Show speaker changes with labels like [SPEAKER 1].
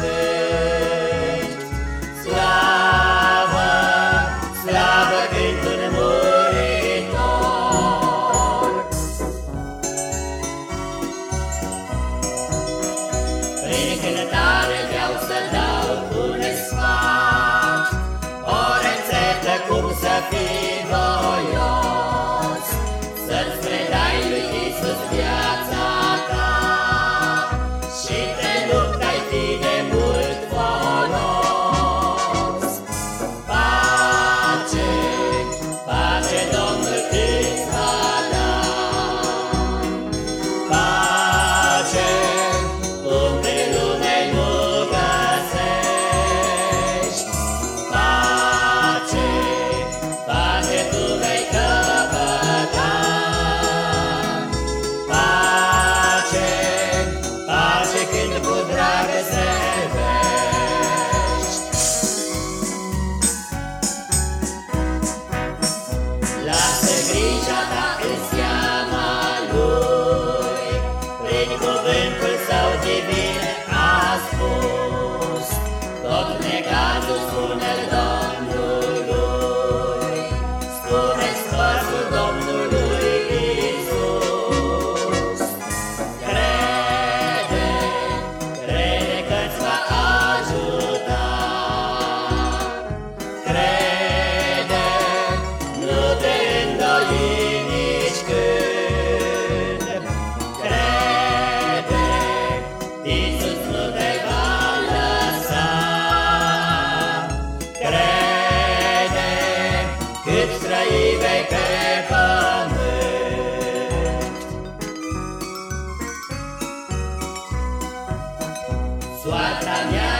[SPEAKER 1] vestești. Slavă, slavă că-i tânmuritor. Prin cântare vreau să dau brilla la Iisus nu te va. Crede cât străi vei pe. Soarta mea